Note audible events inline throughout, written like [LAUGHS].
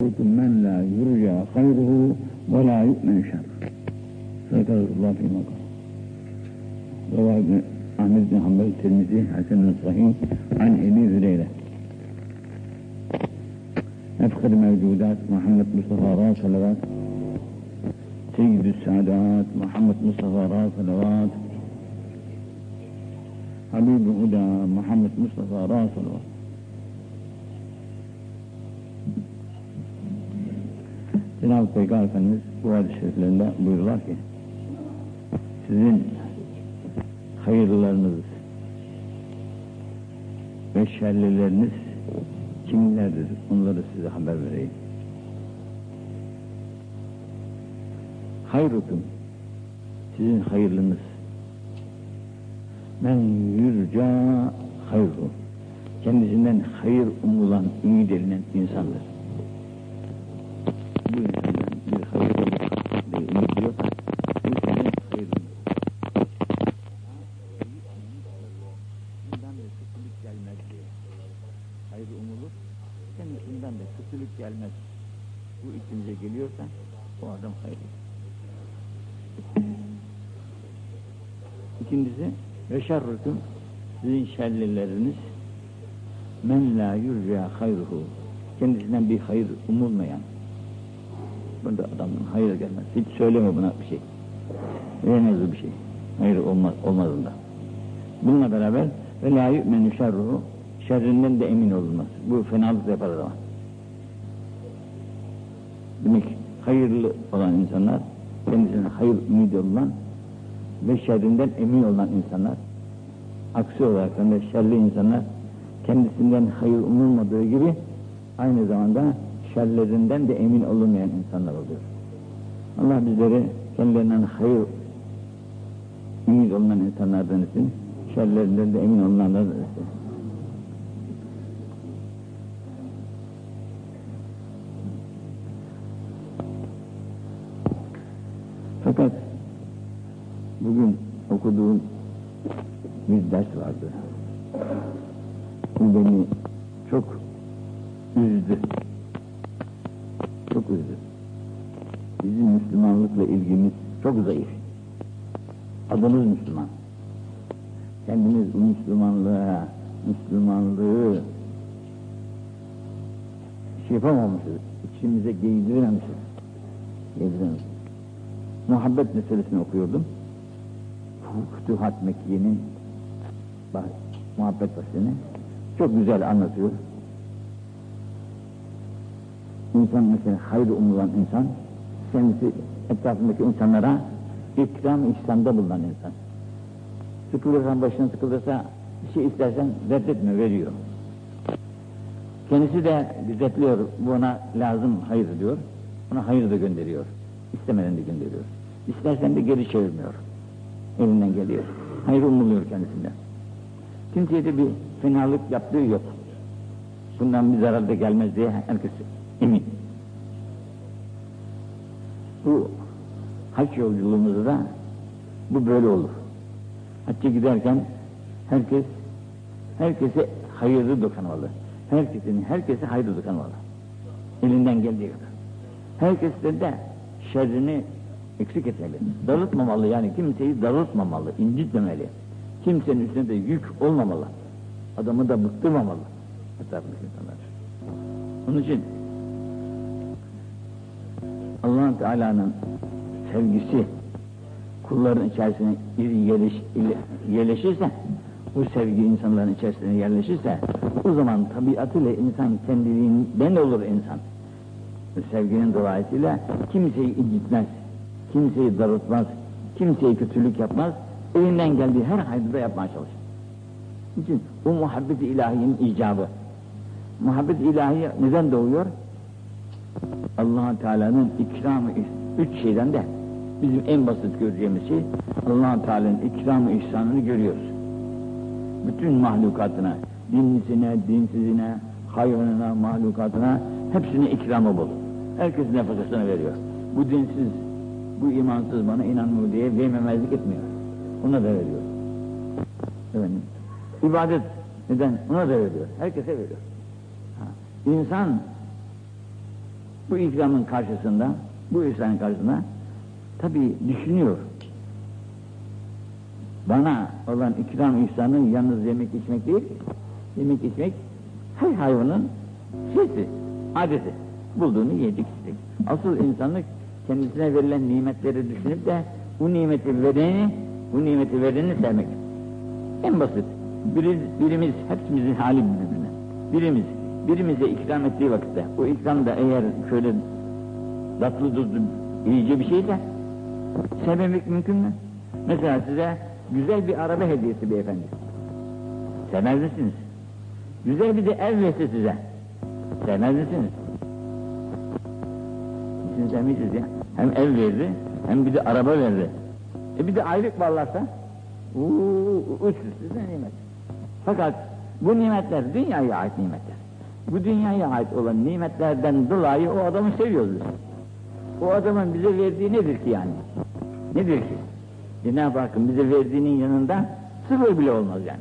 من لا يرجى خيره ولا يؤمن شره ذكر الله في مقام. رواه ابن أحمد بن حنبل الترمذي حسن صحيح عن أبي هريرة. أفخر الموجودات محمد مصطفى راس صلوات. سيد السادات محمد مصطفى راس صلوات. حبيب الهدى محمد مصطفى راس صلوات. Cenab-ı Peygamber Efendimiz bu hadis-i şeriflerinde buyururlar ki sizin hayırlılarınız ve şerlileriniz kimlerdir? Onları size haber vereyim. Hayrukum sizin hayırlınız men yurca hayru kendisinden hayır umulan, ümit edilen insandır. Bu insandan bir hayır bir ümit yok. Bu senin hayırın. Bundan da kötülük gelmez diye. Hayır umulur. Kendisinden de kötülük gelmez. Bu içinize geliyorsa o adam hayırlı. İkincisi ve şerrukum sizin şerlileriniz men la yurca hayruhu kendisinden bir hayır umulmayan bunda adamın hayır gelmez. Hiç söyleme buna bir şey. Vermez bir şey. Hayır olmaz, olmazında. Bununla beraber ve la yu'menu şerruhu şerrinden de emin olunmaz. Bu fenalık yapar adama. Demek hayırlı olan insanlar kendisine hayır ümidi olan ve şerrinden emin olan insanlar aksi olarak da şerli insanlar kendisinden hayır umulmadığı gibi aynı zamanda şerlerinden de emin olunmayan insanlar oluyor. Allah bizleri kendilerinden hayır ümit olunan insanlardan etsin, şerlerinden de emin olunanlardan etsin. Muhabbet meselesini okuyordum. Fütuhat Mekke'nin muhabbet faslini çok güzel anlatıyor. İnsan mesela hayır umulan insan, kendisi etrafındaki insanlara ikram ihsanda bulunan insan. Sıkılırsan, başına sıkılırsa, bir şey istersen reddetme, veriyor. Kendisi de gözetliyor, buna lazım hayır diyor, ona hayır da gönderiyor. İstemeden de gönderiyor. İstersen de geri çevirmiyor. Elinden geliyor. Hayır umuluyor kendisinden. Kimseye de bir fenalık yaptığı yok. Bundan bir zarar da gelmez diye herkes emin. Bu hac yolculuğumuzda da bu böyle olur. Hacca giderken herkes herkese hayırlı dokunmalı. Herkesin herkese hayırlı dokunmalı. Elinden geldiği kadar. Herkesten de şerrini eksik etmeli. Darıltmamalı yani kimseyi darıltmamalı, incitmemeli. Kimsenin üstünde de yük olmamalı. Adamı da bıktırmamalı. Etrafındaki insanlar. Onun için allah Teala'nın sevgisi kulların içerisine yerleş, yerleşirse, bu sevgi insanların içerisine yerleşirse, o zaman tabiatıyla insan kendiliğinden olur insan. Sevginin dolayısıyla kimseyi incitmez, kimseyi darıltmaz, kimseye kötülük yapmaz, elinden geldiği her hayrı da yapmaya çalışır. için bu muhabbet-i ilahiyenin icabı. Muhabbet-i ilahiye neden doğuyor? allah Teala'nın ikramı, üç şeyden de bizim en basit göreceğimiz şey allah Teala'nın ikramı ihsanını görüyoruz. Bütün mahlukatına, dinlisine, dinsizine, hayvanına, mahlukatına hepsine ikramı bol. Herkesin nefakasını veriyor. Bu dinsiz, bu imansız bana inanmıyor diye vermemezlik etmiyor. Ona da veriyor. Efendim, ibadet neden? Ona da veriyor. Herkese veriyor. Ha. İnsan bu ikramın karşısında, bu ihsanın karşısında tabii düşünüyor. Bana olan ikram ihsanı yalnız yemek içmek değil. Yemek içmek her hayvanın şeysi, adeti. Bulduğunu yiyecek içecek. Asıl insanlık kendisine verilen nimetleri düşünüp de bu nimeti vereni, bu nimeti vereni sevmek. En basit. Biri, birimiz, hepimizin hali birbirine. Birimiz, birimize ikram ettiği vakitte, o ikram da eğer şöyle tatlı tuzlu iyice bir şeyse, sevmemek mümkün mü? Mesela size güzel bir araba hediyesi beyefendi. Sevmez misiniz? Güzel bir de ev verse size. Sevmez misiniz? Sizin sevmeyeceğiz ya. Hem ev verdi, hem bir de araba verdi. E bir de aylık bağlarsa, uuu, üst üste nimet. Fakat bu nimetler dünyaya ait nimetler. Bu dünyaya ait olan nimetlerden dolayı o adamı seviyoruz. O adamın bize verdiği nedir ki yani? Nedir ki? Cenab-ı Hakk'ın bize verdiğinin yanında sıfır bile olmaz yani.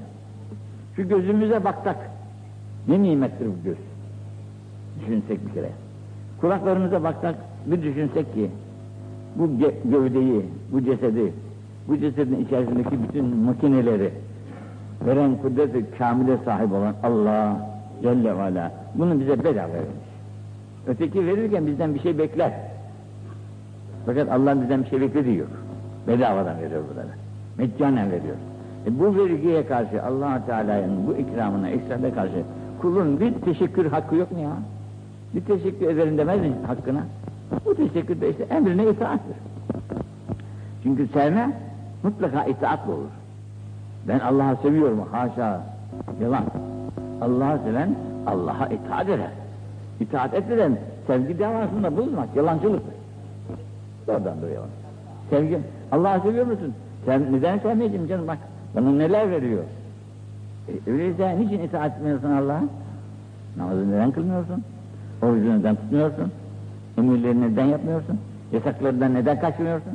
Şu gözümüze baksak, ne nimettir bu göz? Düşünsek bir kere. Kulaklarımıza baksak, bir düşünsek ki, bu gövdeyi, bu cesedi, bu cesedin içerisindeki bütün makineleri veren kudret-i kamile sahip olan Allah Celle ve Ala bunu bize bedava vermiş. Öteki verirken bizden bir şey bekler. Fakat Allah bizden bir şey beklediği yok. Bedavadan veriyor bunları. Meccanen veriyor. E bu vergiye karşı allah Teala'nın bu ikramına, ihsana karşı kulun bir teşekkür hakkı yok mu ya? Bir teşekkür ederim demez mi hakkına? Bu teşekkür de işte emrine itaattır. Çünkü sevme mutlaka itaatla olur. Ben Allah'ı seviyorum, haşa, yalan. Allah'ı seven Allah'a itaat eder. İtaat etmeden sevgi davasında bulunmak yalancılıktır. Oradan duruyor. Sevgi, Allah'ı seviyor musun? Sen neden sevmeyeceğim canım bak, bana neler veriyor. E, öyleyse niçin itaat etmiyorsun Allah'a? Namazı neden kılmıyorsun? Orucu neden tutmuyorsun? Emirlerini neden yapmıyorsun? Yasaklardan neden kaçmıyorsun?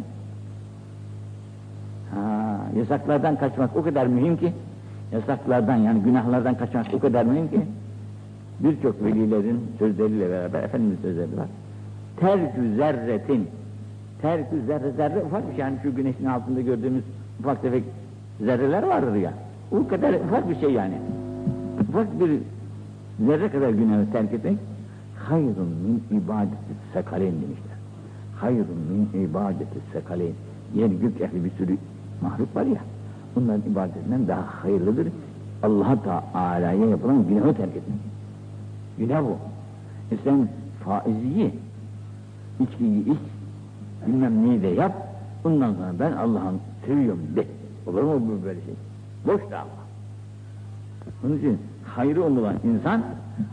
Ha, yasaklardan kaçmak o kadar mühim ki, yasaklardan yani günahlardan kaçmak o kadar mühim ki, birçok velilerin sözleriyle beraber Efendimiz sözleri var. Terkü zerretin, terkü zerre, zerre ufak bir şey yani şu güneşin altında gördüğümüz ufak tefek zerreler vardır ya. O kadar ufak bir şey yani. Ufak bir zerre kadar günahı terk etmek, hayrun min ibadeti sekaleyn demişler. Hayrun min ibadeti sekaleyn. Yer gök ehli bir sürü mahluk var ya, bunların ibadetinden daha hayırlıdır. Allah Teala'ya yapılan günahı terk etmek. Günah bu. E sen faizi içkiyi iç, bilmem neyi de yap, bundan sonra ben Allah'ın seviyorum de. Olur mu böyle şey? Boş da Allah. Onun için hayrı olan insan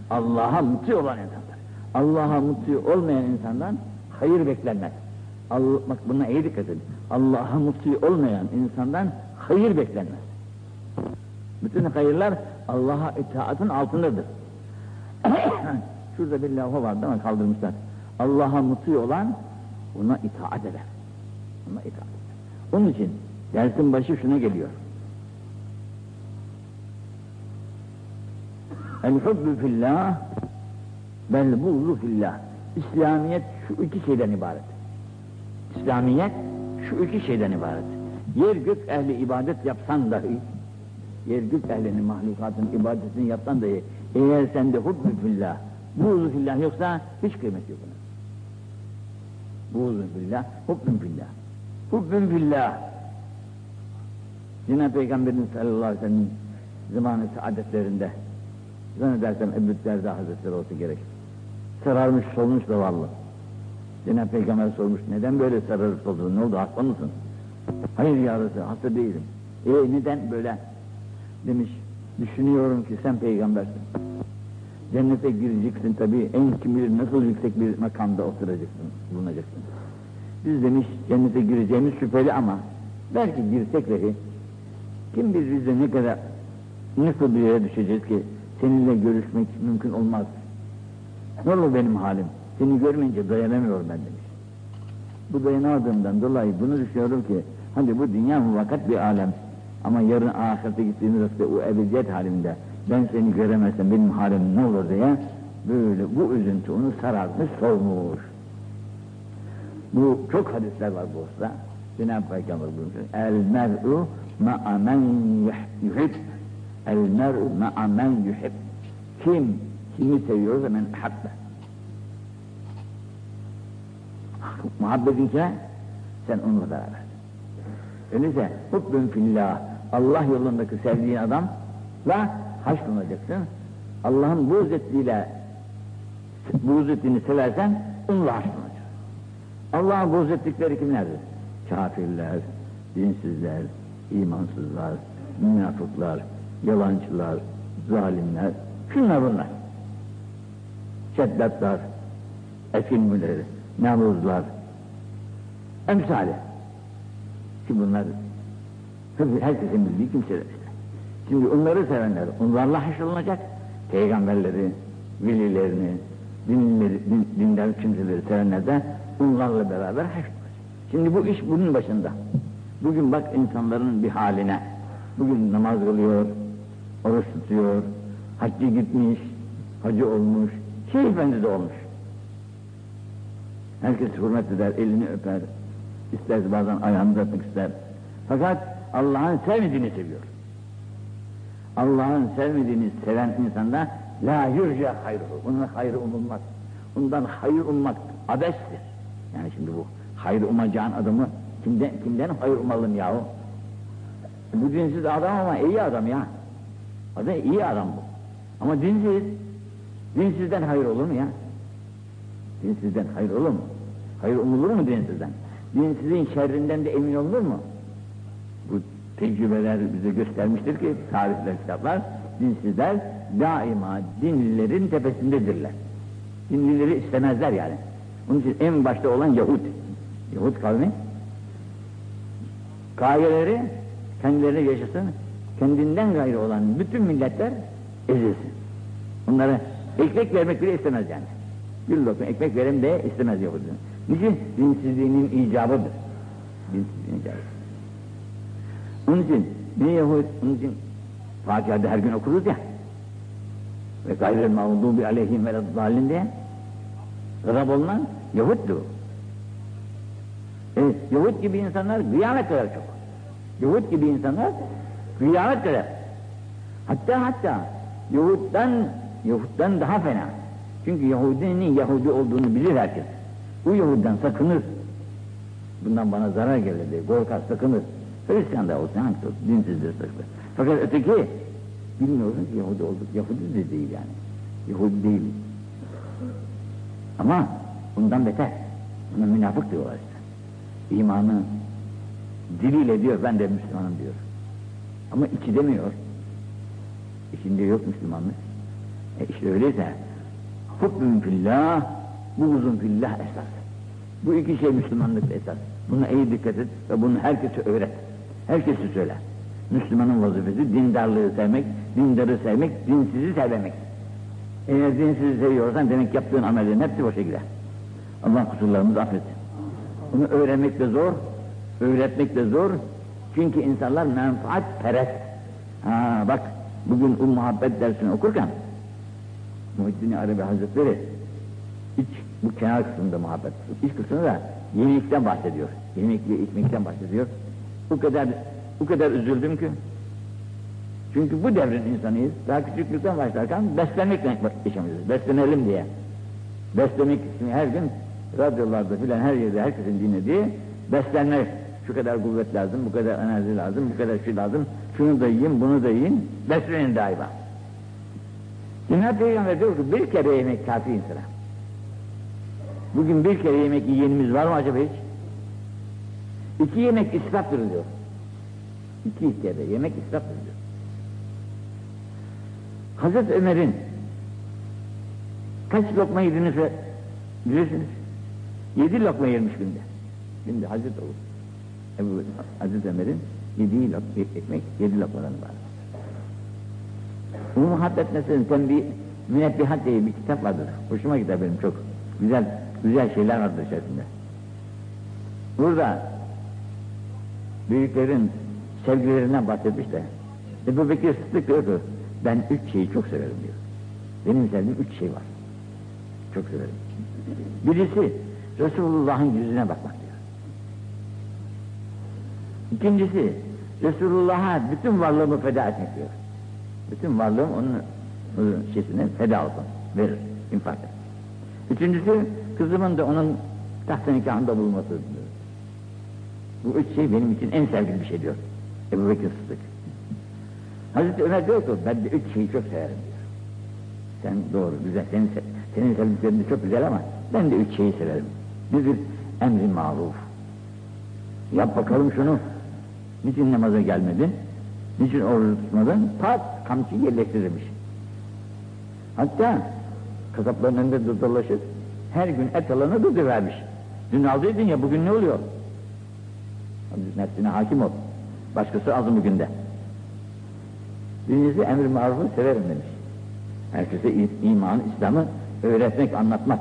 Allah'a mutlu olan insandır. Allah'a mutlu olmayan insandan hayır beklenmez. Allah, bak buna iyi dikkat edin. Allah'a mutlu olmayan insandan hayır beklenmez. Bütün hayırlar Allah'a itaatın altındadır. [COUGHS] Şurada bir lafı vardı ama kaldırmışlar. Allah'a mutlu olan ona itaat eder. Ona itaat eder. Onun için dersin başı şuna geliyor. El hubbu fillah bel buğzu fillah. İslamiyet şu iki şeyden ibaret. İslamiyet şu iki şeyden ibaret. Yer gök ehli ibadet yapsan dahi, yer gök ehlinin mahlukatın ibadetini yapsan dahi, eğer sende hubbu fillah, buğzu fillah yoksa hiç kıymet yok ona. Buğzu fillah, hubbun fillah. Hubbun fillah. Cenab-ı Peygamberimiz sallallahu aleyhi ve sellem zamanı saadetlerinde zannedersem Ebu Derda Hazretleri olsa gerek. Sararmış, solmuş zavallı. Cenab-ı Peygamber sormuş, neden böyle sararıp soldun, ne oldu, hasta mısın? Hayır ya Resulallah, hasta değilim. E neden böyle? Demiş, düşünüyorum ki sen peygambersin. Cennete gireceksin tabii, en kim bilir nasıl yüksek bir makamda oturacaksın, bulunacaksın. Biz demiş, cennete gireceğimiz şüpheli ama, belki girsek dahi, kim bilir biz de ne kadar, nasıl bir yere düşeceğiz ki, seninle görüşmek mümkün olmaz. Ne olur benim halim? Seni görmeyince dayanamıyorum ben demiş. Bu dayanamadığımdan dolayı bunu düşünüyorum ki, hadi bu dünya muvakkat bir alem. Ama yarın ahirete gittiğimizde o ebediyet halimde ben seni göremezsem benim halim ne olur diye böyle bu üzüntü onu sararmış, soğumuş. Bu çok hadisler var bu hususta. Cenab-ı Peygamber buyuruyor. El mer'u ma'a men yuhib. El mer'u ma'a yuhib. Kim kimi seviyorsa men habbe. Muhabbetinse sen onunla beraber. Öyleyse hubbün fillah. Allah yolundaki sevdiğin adamla haşlanacaksın. Allah'ın buğz ettiğiyle buğz ettiğini seversen onunla haşlanacaksın. Allah'ın buğz ettikleri kimlerdir? Kafirler, dinsizler, imansızlar, münafıklar, yalancılar, zalimler, şunlar bunlar. Şeddatlar, efilmiler, namuzlar, emsali. Ki bunlar herkesin bildiği kimseler. Şimdi onları sevenler, onlarla haşrolunacak. Peygamberleri, velilerini, dinleri, din, dindar kimseleri sevenler de onlarla beraber haşrolunacak. Şimdi bu iş bunun başında. Bugün bak insanların bir haline. Bugün namaz kılıyor, oruç tutuyor, hacca gitmiş, hacı olmuş, şey efendi de olmuş. Herkes hürmet eder, elini öper, isterse bazen ayağını öpmek ister. Fakat Allah'ın sevmediğini seviyor. Allah'ın sevmediğini seven insanda la yurca hayruhu. Onun hayrı umulmaz. Ondan hayır ummak abestir. Yani şimdi bu hayır umacağın adamı kimden, kimden hayır umalım yahu? Bu dinsiz adam ama iyi adam ya. Adam iyi adam bu. Ama dinsiz. Dinsizden hayır olur mu ya? Dinsizden hayır olur mu? Hayır umulur mu dinsizden? Dinsizin şerrinden de emin olunur mu? Bu tecrübeler bize göstermiştir ki tarihler, kitaplar, dinsizler daima dinlilerin tepesindedirler. Dinlileri istemezler yani. Onun için en başta olan Yahud. Yahud kavmi gayeleri kendileri yaşasın, kendinden gayrı olan bütün milletler ezilsin. Onlara ekmek vermek bile istemez yani. Bir lokma ekmek verim de istemez Yahudinin. Niçin? Dinsizliğinin icabıdır. Dinsizliğinin icabıdır. Onun için ne Yahud, onun için Fatiha'da her gün okuruz ya. Ve gayrı mağdubi aleyhim ve zalim diye. Gazap olunan Yahud'du. E, Yahud gibi insanlar kıyamet kadar çok. Yahud gibi insanlar kıyamet kadar. Hatta hatta Yahud'dan Yahud'dan daha fena. Çünkü Yahudinin Yahudi olduğunu bilir herkes. Bu Yahud'dan sakınır. Bundan bana zarar gelir diye korkar, sakınır. Hristiyan da olsun, hangisi olsun, dinsizdir sakınır. Fakat öteki, bilmiyorsun ki Yahudi olduk, Yahudi de değil yani. Yahudi değil. Ama bundan beter. Buna münafık diyorlar işte. İmanı diliyle diyor, ben de Müslümanım diyor. Ama içi demiyor. İçinde yok Müslümanlık. E işte öyleyse, hubbün fillah, buğzun fillah esas. Bu iki şey Müslümanlık esas. Buna iyi dikkat et ve bunu herkese öğret. Herkese söyle. Müslümanın vazifesi dindarlığı sevmek, dindarı sevmek, dinsizi sevmek. Eğer dinsizi seviyorsan demek yaptığın amellerin hepsi boşa gider. Allah kusurlarımızı affetsin. Bunu öğrenmek de zor, öğretmek de zor. Çünkü insanlar menfaat perest. Ha bak bugün o muhabbet dersini okurken Muhittin Arabi Hazretleri iç bu kenar kısmında muhabbet, iç kısmında da yenilikten bahsediyor. Yemek ve içmekten bahsediyor. Bu kadar bu kadar üzüldüm ki. Çünkü bu devrin insanıyız. Daha küçüklükten başlarken beslenmekle yaşamıyoruz. Beslenelim diye. Beslemek için her gün radyolarda filan her yerde herkesin dinlediği beslenmek. Şu kadar kuvvet lazım, bu kadar enerji lazım, bu kadar şey lazım. Şunu da yiyin, bunu da yiyin. Beslenin daima. Cenab-ı Peygamber diyor ki bir kere yemek kafi insana. Bugün bir kere yemek yiyenimiz var mı acaba hiç? İki yemek israftır diyor. İki ihtiyarda yemek israftır diyor. Hazreti Ömer'in kaç lokma yediğini bilirsiniz. Yedi lokma yemiş günde. Şimdi Hazreti olur. Hazreti Ömer'in yediği lokma, ekmek yedi lokmadan var. Bu muhabbet meselesi tembih münebbihat diye bir kitap vardır. Hoşuma gider benim çok. Güzel güzel şeyler vardır içerisinde. Burada büyüklerin sevgilerinden bahsetmiş de Ebu Bekir Sıddık diyor ki ben üç şeyi çok severim diyor. Benim sevdiğim üç şey var. Çok severim. Birisi Resulullah'ın yüzüne bakmak diyor. İkincisi Resulullah'a bütün varlığımı feda etmek diyor. Bütün varlığım onun, onun şeysine feda olsun. Verir, infak eder. Üçüncüsü kızımın da onun tahtı nikahında bulunması diyor. Bu üç şey benim için en sevdiğim bir şey diyor. Ebu Bekir Sıddık. Hazreti Ömer diyor ki ben de üç şeyi çok severim diyor. Sen doğru, güzel, senin, senin sevdiklerin çok güzel ama ben de üç şeyi severim. Nedir? Emri maruf. Yap bakalım şunu. Niçin namaza gelmedin? Niçin oruç tutmadın? Pat kamçı yerleştirilmiş. Hatta kasapların önünde dolaşır. Her gün et alanı dudu vermiş. Dün aldıydın ya bugün ne oluyor? Nefsine hakim ol. Başkası az bugün de. Birincisi emir marufu severim demiş. Herkese iman, İslam'ı öğretmek, anlatmak.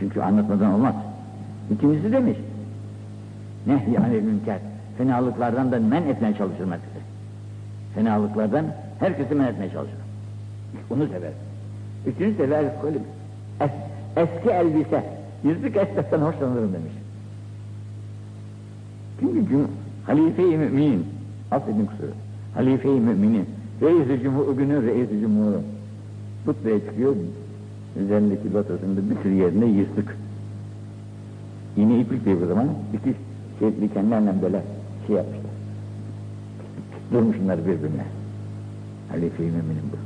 Çünkü anlatmadan olmaz. İkincisi demiş. Nehy anil münker. Fenalıklardan da men etmeye çalışır herkese. Fenalıklardan herkesi men etmeye çalışır. Onu sever. Üçüncü sever es, eski elbise. Yüzlük esnaftan hoşlanırım demiş. Çünkü cum, halife-i mümin, affedin kusuru, halife-i müminin, reis-i cumhur, günün reis-i cumhuru, hutbeye çıkıyor, üzerindeki lotosunda bir sürü yerinde yırtık. Yine iplik diyor o zaman, iki şey dikenlerle böyle şey yapmışlar. Durmuşlar birbirine. Halife-i müminin bu.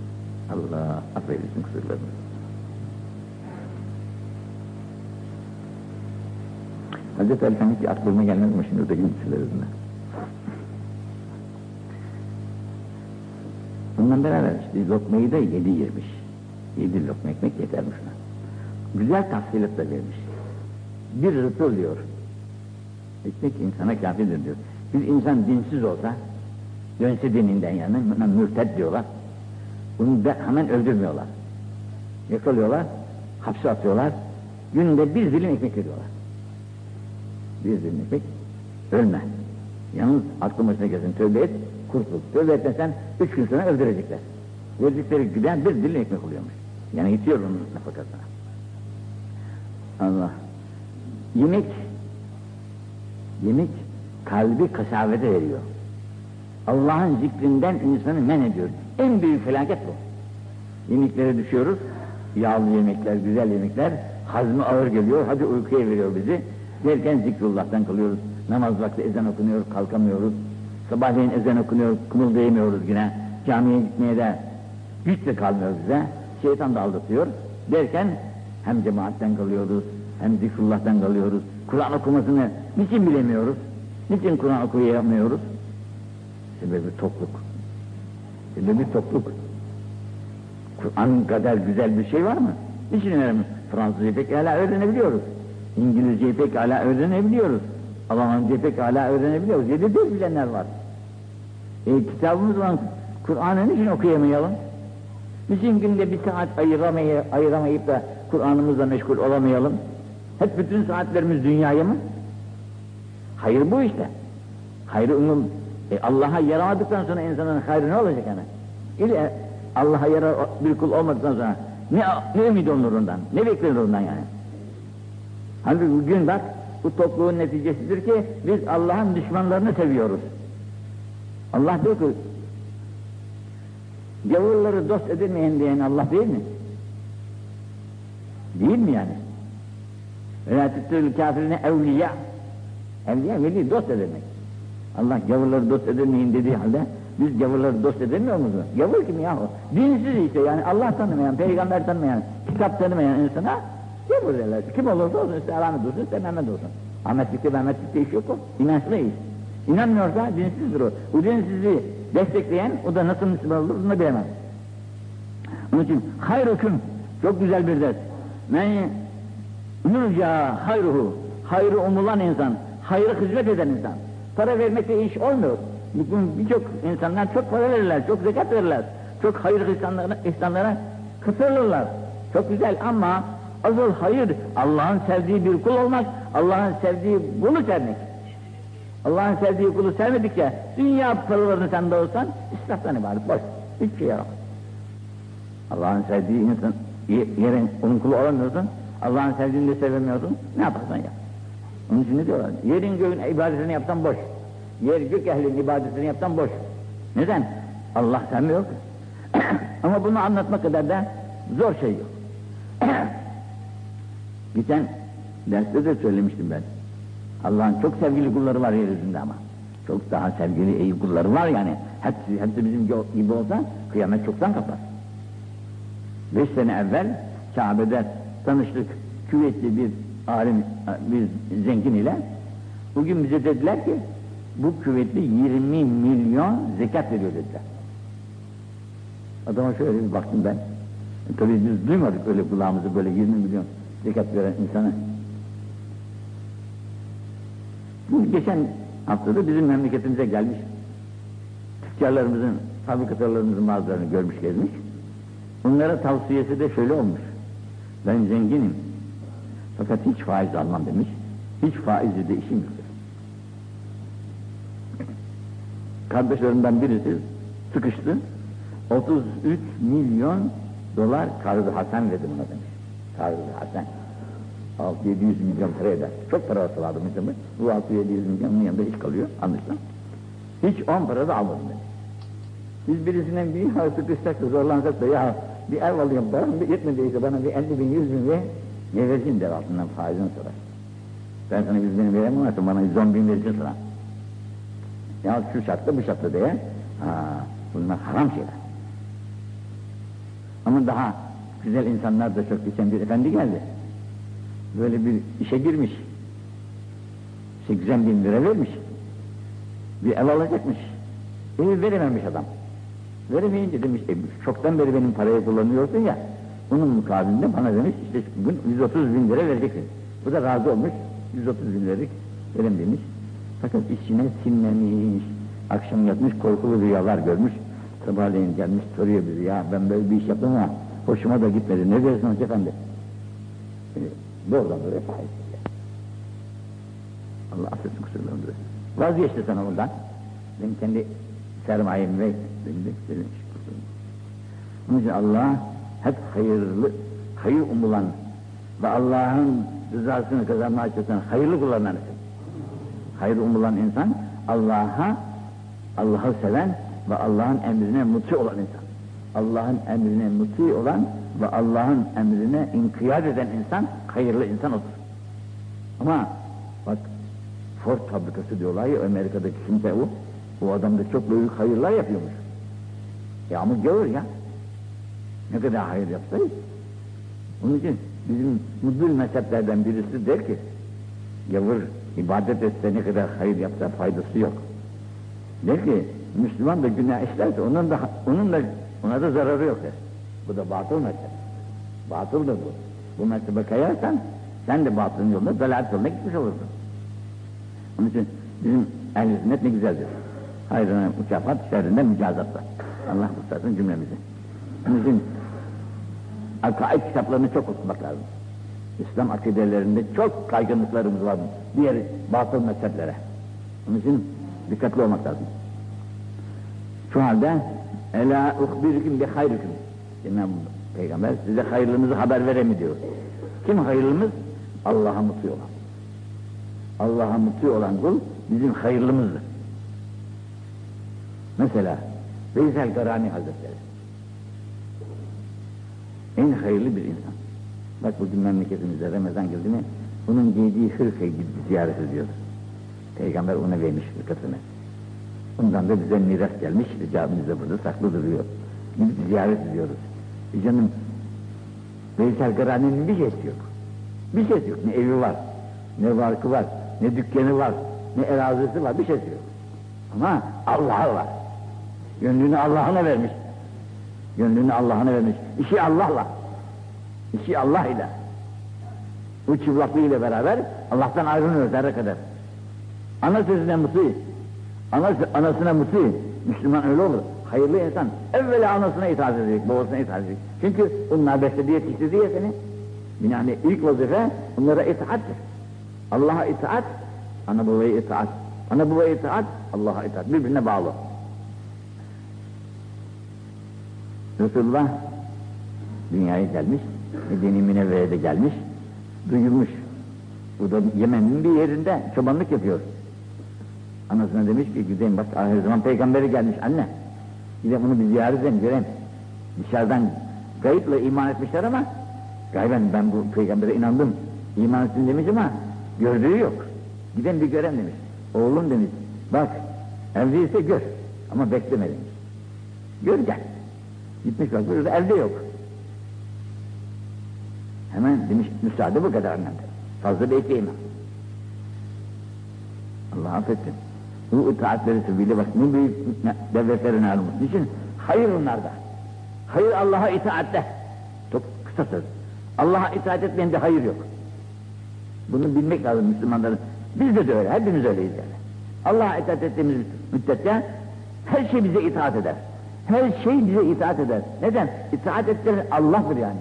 Allah affeylesin kusurlarını. Hazreti Ali sanki aklıma gelmez mi şimdi öteki misillerinde? Bundan beraber işte lokmayı da yedi yemiş. Yedi lokma ekmek yetermiş ona. Güzel tafsilat da vermiş. Bir rıtıl diyor. Ekmek insana kafidir diyor. Bir insan dinsiz olsa, dönse dininden yani, mürted diyorlar. Bunu da hemen öldürmüyorlar. Yakalıyorlar, hapse atıyorlar. Günde bir dilim ekmek veriyorlar. Bir dilim ekmek, ölme. Yalnız aklın başına gelsin, tövbe et, kurtul. Tövbe etmesen üç gün sonra öldürecekler. Verdikleri güden bir dilim ekmek oluyormuş. Yani yitiyor onun nafakasına. Allah. Yemek, yemek kalbi kasavete veriyor. Allah'ın zikrinden insanı men ediyor. En büyük felaket bu. Yemeklere düşüyoruz, yağlı yemekler, güzel yemekler, hazmı ağır geliyor, hadi uykuya veriyor bizi. Derken zikrullah'tan kalıyoruz. Namaz vakti ezan okunuyor, kalkamıyoruz. Sabahleyin ezan okunuyor, kımıldayamıyoruz yine. Camiye gitmeye de güç de kalmıyor bize. Şeytan da aldatıyor. Derken hem cemaatten kalıyoruz, hem zikrullah'tan kalıyoruz. Kur'an okumasını niçin bilemiyoruz? Niçin Kur'an okuyamıyoruz? Sebebi tokluk. Sebebi tokluk. Kur'an kadar güzel bir şey var mı? Niçin önemli? Fransızca pek hala öğrenebiliyoruz. İngilizceyi pek hala öğrenebiliyoruz. Almancayı pek hala öğrenebiliyoruz. Yedi dil bilenler var. E, kitabımız var. Kur'an'ı niçin okuyamayalım? Niçin günde bir saat ayıramayı, ayıramayıp da Kur'an'ımızla meşgul olamayalım? Hep bütün saatlerimiz dünyaya mı? Hayır bu işte. Hayır umum. E, Allah'a yaramadıktan sonra insanın hayrı ne olacak yani? İle Allah'a yarar bir kul olmadıktan sonra ne, ne ümit olunur ondan? Ne beklenir ondan yani? Halbuki bugün bak bu topluluğun neticesidir ki biz Allah'ın düşmanlarını seviyoruz. Allah diyor ki gavurları dost edilmeyen diyen Allah değil mi? Değil mi yani? Veya tüttül kafirine evliya. Evliya veli dost edemek. Allah gavurları dost edilmeyin dediği halde biz gavurları dost edemiyor muyuz? Gavur kim yahu? Dinsiz işte yani Allah tanımayan, peygamber tanımayan, kitap tanımayan insana gavur derler. Kim olursa olsun, ister Ahmet olsun, ister Mehmet olsun. Ahmetlikte Mehmetlikte iş yok o. İnançlı iş. İnanmıyorsa dinsizdir o. Bu dinsizliği destekleyen, o da nasıl Müslüman olur bunu bilemem. Onun için hayrukum, çok güzel bir ders. Men nurca hayruhu, hayrı umulan insan, hayrı hizmet eden insan. Para vermekle iş olmuyor. Bugün birçok insanlar çok para verirler, çok zekat verirler. Çok hayır insanlara, insanlara kısırırlar. Çok güzel ama asıl hayır Allah'ın sevdiği bir kul olmak, Allah'ın sevdiği kulu sevmek. Allah'ın sevdiği kulu sevmedikçe dünya paralarını sen de olsan israftan ibaret, boş. Hiçbir şey yaramaz. Allah'ın sevdiği insan, Ye- Yerin onun kulu olamıyorsun. Allah'ın sevdiğini de sevemiyorsun. Ne yaparsan yap. Onun için ne diyorlar? Yerin göğün ibadetini yapsan boş. Yer gök ehlinin ibadetini yapsan boş. Neden? Allah sevmiyor ki. [COUGHS] Ama bunu anlatmak kadar da zor şey yok. [COUGHS] Geçen derste de söylemiştim ben. Allah'ın çok sevgili kulları var yeryüzünde ama. Çok daha sevgili iyi kulları var yani. Hepsi, hepsi bizim gibi olsa kıyamet çoktan kapar. Beş sene evvel Kabe'de tanıştık küvetli bir alim, bir zengin ile. Bugün bize dediler ki bu küvetli 20 milyon zekat veriyor dediler. Adama şöyle bir baktım ben. E, tabii biz duymadık öyle kulağımızı böyle 20 milyon zekat veren insanı. Bu geçen haftada bizim memleketimize gelmiş. Tüccarlarımızın, fabrikatörlerimizin bazılarını görmüş gezmiş. Bunlara tavsiyesi de şöyle olmuş. Ben zenginim. Fakat hiç faiz almam demiş. Hiç faizle de işim yok. Kardeşlerimden birisi sıkıştı. 33 milyon dolar Kardı Hasan verdi buna demiş. Kardı Hasan. 6-700 milyon para eder. Çok para varsa vardı mesela. Bu 6-700 milyonun yanında iş kalıyor anlaşılan. Hiç 10 para da almadım demiş. Biz birisinden bir [LAUGHS] sıkışsak da zorlansak da ya bir ev alayım param yetmediyse bana bir 50 bin 100 bin ver ne vereceğim der altından faizini sorar. Ben sana 100 bin veremem sen bana 110 bin vereceksin sana. Ya şu şartta bu şartta diye ha, bunlar haram şeyler. Ama daha güzel insanlar da çok geçen bir efendi geldi. Böyle bir işe girmiş. 80 bin lira vermiş. Bir ev alacakmış. Evi verememiş adam. Veremeyince demiş, e, çoktan beri benim parayı kullanıyorsun ya, bunun mukabilinde bana demiş, işte bugün 130 bin lira vereceksin. Bu da razı olmuş, 130 bin liralık verim demiş. Fakat içine sinmemiş, akşam yatmış korkulu rüyalar görmüş. Sabahleyin gelmiş soruyor bizi, ya ben böyle bir iş yaptım ama hoşuma da gitmedi. Ne diyorsun Hoca Efendi? Doğrudan böyle faiz. Allah affetsin kusurlarını. Vazgeçti sana bundan. Benim kendi sermayemi ve benim Onun için Allah hep hayırlı, hayır umulan ve Allah'ın rızasını kazanmaya çalışan hayırlı kullarından Hayır umulan insan Allah'a Allah'ı seven ve Allah'ın emrine muti olan insan. Allah'ın emrine muti olan ve Allah'ın emrine inkiyat eden insan hayırlı insan olur. Ama bak Ford fabrikası diyorlar ya Amerika'daki kimse o. O adam da çok büyük hayırlar yapıyormuş. Ya ama gör ya. Ne kadar hayır yapsaydı. Onun için bizim mutlu mezheplerden birisi der ki gavur ibadet etse ne kadar hayır yapsa faydası yok. Der ki Müslüman da günah işlerse onun da onun da ona da zararı yok der. Bu da batıl mezhep. Batıldır bu. Bu mezhebe kayarsan sen de batılın yolunda dalalet yoluna gitmiş olursun. Onun için bizim ehl-i sünnet ne güzeldir. Hayrına mükafat, şerrinde mücazat var. Allah kurtarsın cümlemizi. İçin akaid kitaplarını çok okumak lazım. İslam akidelerinde çok kaygınlıklarımız var. Diğer batıl mezheplere. Onun için dikkatli olmak lazım. Şu halde Ela uhbirüküm bi hayrüküm. Cenab-ı Peygamber size hayırlınızı haber veremi diyor. Kim hayırlımız? Allah'a mutlu olan. Allah'a mutlu olan kul bizim hayırlımızdır. Mesela Veysel Karani Hazretleri. En hayırlı bir insan. Bak bugün memleketimizde Ramazan geldi mi bunun giydiği hırkayı ziyaret ediyoruz. Peygamber ona vermiş hırkasını. Bundan da bize miras gelmiş, icabımızda burada saklı duruyor. Gidip ziyaret ediyoruz. E canım, Veysel Karani'nin bir şeysi yok. Bir şeysi yok. Ne evi var, ne barkı var, ne dükkanı var, ne erazisi var, bir şeysi yok. Ama Allah'ı var. Gönlünü Allah'ına vermiş. Gönlünü Allah'ına vermiş. İşi Allah'la. İşi Allah ile. Bu çıplaklığıyla beraber Allah'tan ayrılmıyor zerre kadar. Ana sözüne mutlu. Anası, anasına mutlu. Müslüman öyle olur. Hayırlı insan. Evvela anasına itaat edecek, babasına itaat edecek. Çünkü onlar besledi yetiştirdi ya seni. Yani ilk vazife onlara itaattir. Allah'a itaat, ana babaya itaat. Ana babaya itaat, Allah'a itaat. Birbirine bağlı. Resulullah dünyaya gelmiş. Medine-i Münevvere'de gelmiş, duyulmuş. Bu da Yemen'in bir yerinde çobanlık yapıyor. Anasına demiş ki gideyim bak ahir zaman peygamberi gelmiş anne. Gideyim onu bir ziyaret edelim göreyim. Dışarıdan gayıpla iman etmişler ama gayben ben bu peygambere inandım. iman ettim demiş ama gördüğü yok. Gidin bir gören demiş. Oğlum demiş. Bak evliyse gör ama bekleme demiş. Gör gel. Gitmiş bak burada evde yok. Hemen demiş müsaade bu kadar anladı. Fazla bekleyemem. Allah affetsin. Bu itaatleri sebebiyle bak ne büyük devletlerin almış. Niçin? Hayır onlarda. Hayır Allah'a itaatte. Çok kısa söz. Allah'a itaat etmeyende hayır yok. Bunu bilmek lazım Müslümanların. Biz de, de öyle, hepimiz öyleyiz yani. Allah'a itaat ettiğimiz müddetçe her şey bize itaat eder. Her şey bize itaat eder. Neden? İtaat ettiren Allah'tır yani.